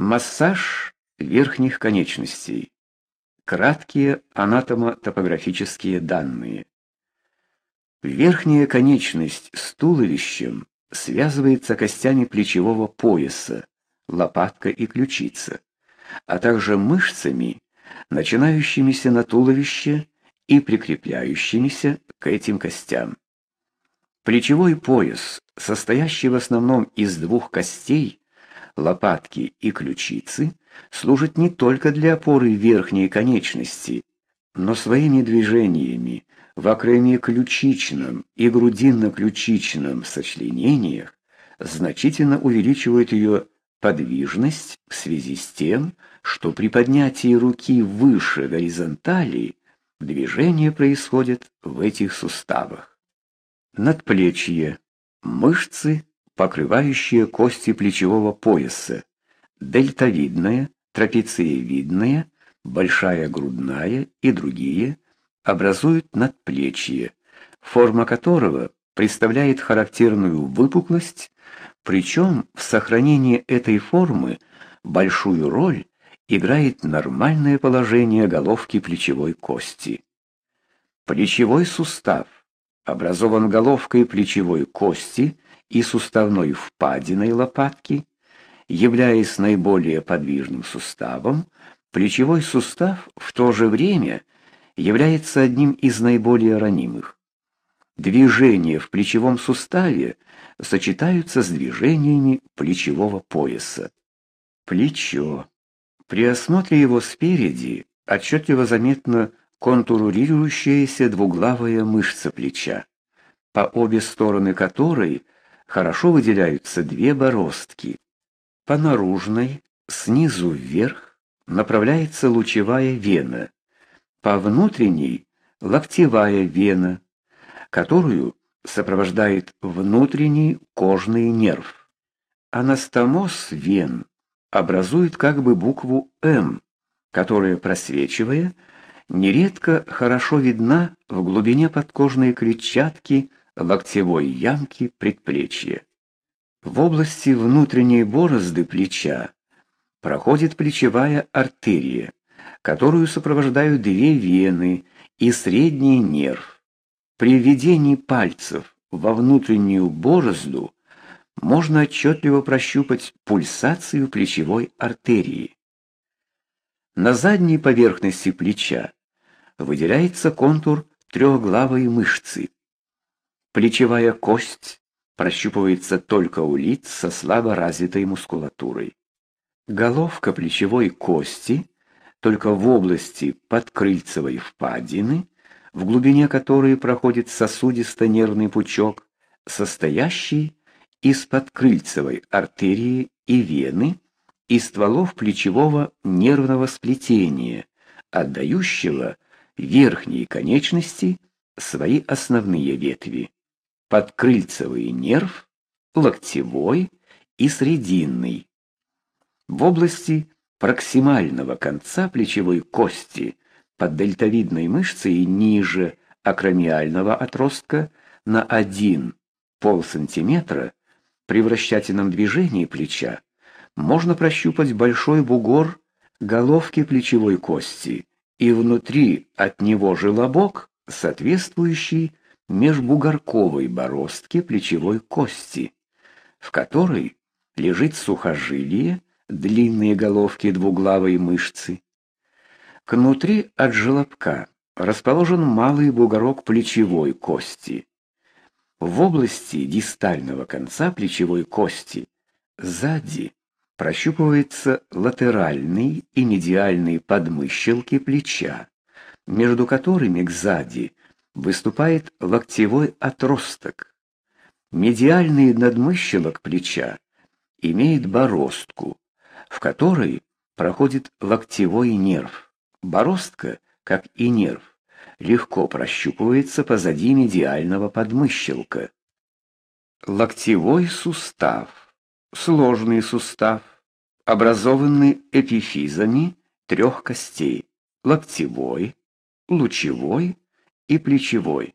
Массаж верхних конечностей. Краткие анатомо-топографические данные. Верхняя конечность с туловищем связывается костями плечевого пояса, лопатка и ключица, а также мышцами, начинающимися на туловище и прикрепляющимися к этим костям. Плечевой пояс, состоящий в основном из двух костей, лопатки и ключицы, служит не только для опоры верхней конечности, но своими движениями в акромиоключичном и грудинно-ключичном сочленениях значительно увеличивает ее подвижность в связи с тем, что при поднятии руки выше горизонтали движение происходит в этих суставах. Надплечье мышцы, покрывающие кости плечевого пояса, дельтовидная, трапециевидная, большая грудная и другие образуют надплечье, форма которого представляет характерную выпуклость, причем в сохранении этой формы большую роль играет нормальное положение головки плечевой кости. Плечевой сустав образован головкой плечевой кости и суставной впадиной лопатки, являясь наиболее подвижным суставом, плечевой сустав в то же время является одним из наиболее ранимых. Движения в плечевом суставе сочетаются с движениями плечевого пояса. Плечо. При осмотре его спереди отчетливо заметна контурирующаяся двуглавая мышца плеча, по обе стороны которой хорошо выделяются две бороздки. По наружной, снизу вверх, направляется лучевая вена, по внутренней локтевая вена, которую сопровождает внутренний кожный нерв. Анастомоз вен образует как бы букву М, которая, просвечивая, нередко хорошо видна в глубине подкожной клетчатки локтевой ямки предплечья. В области внутренней борозды плеча проходит плечевая артерия, которую сопровождают две вены и средний нерв. При введении пальцев во внутреннюю борозду можно отчетливо прощупать пульсацию плечевой артерии. На задней поверхности плеча выделяется контур трехглавой мышцы. Плечевая кость прощупывается только у лиц со слабо развитой мускулатурой. Головка плечевой кости только в области подкрыльцевой впадины, в глубине которой проходит сосудисто-нервный пучок, состоящий из подкрыльцевой артерии и вены и стволов плечевого нервного сплетения, отдающего верхней конечности свои основные ветви: подкрыльцевый нерв, локтевой и срединный. В области проксимального конца плечевой кости под дельтовидной мышцей ниже акромиального отростка на 1 полсантиметра при вращательном движении плеча можно прощупать большой бугор головки плечевой кости и внутри от него желобок, соответствующий межбугорковой бороздке плечевой кости, в которой лежит сухожилие длинные головки двуглавой мышцы. Кнутри от желобка расположен малый бугорок плечевой кости. В области дистального конца плечевой кости сзади прощупывается латеральный и медиальный подмыщелки плеча, между которыми сзади выступает локтевой отросток. Медиальный надмыщелок плеча имеет бороздку, в которой проходит локтевой нерв. Бороздка, как и нерв, легко прощупывается позади медиального подмыщелка. Локтевой сустав сложный сустав, образованный эпифизами трех костей: локтевой, лучевой и плечевой.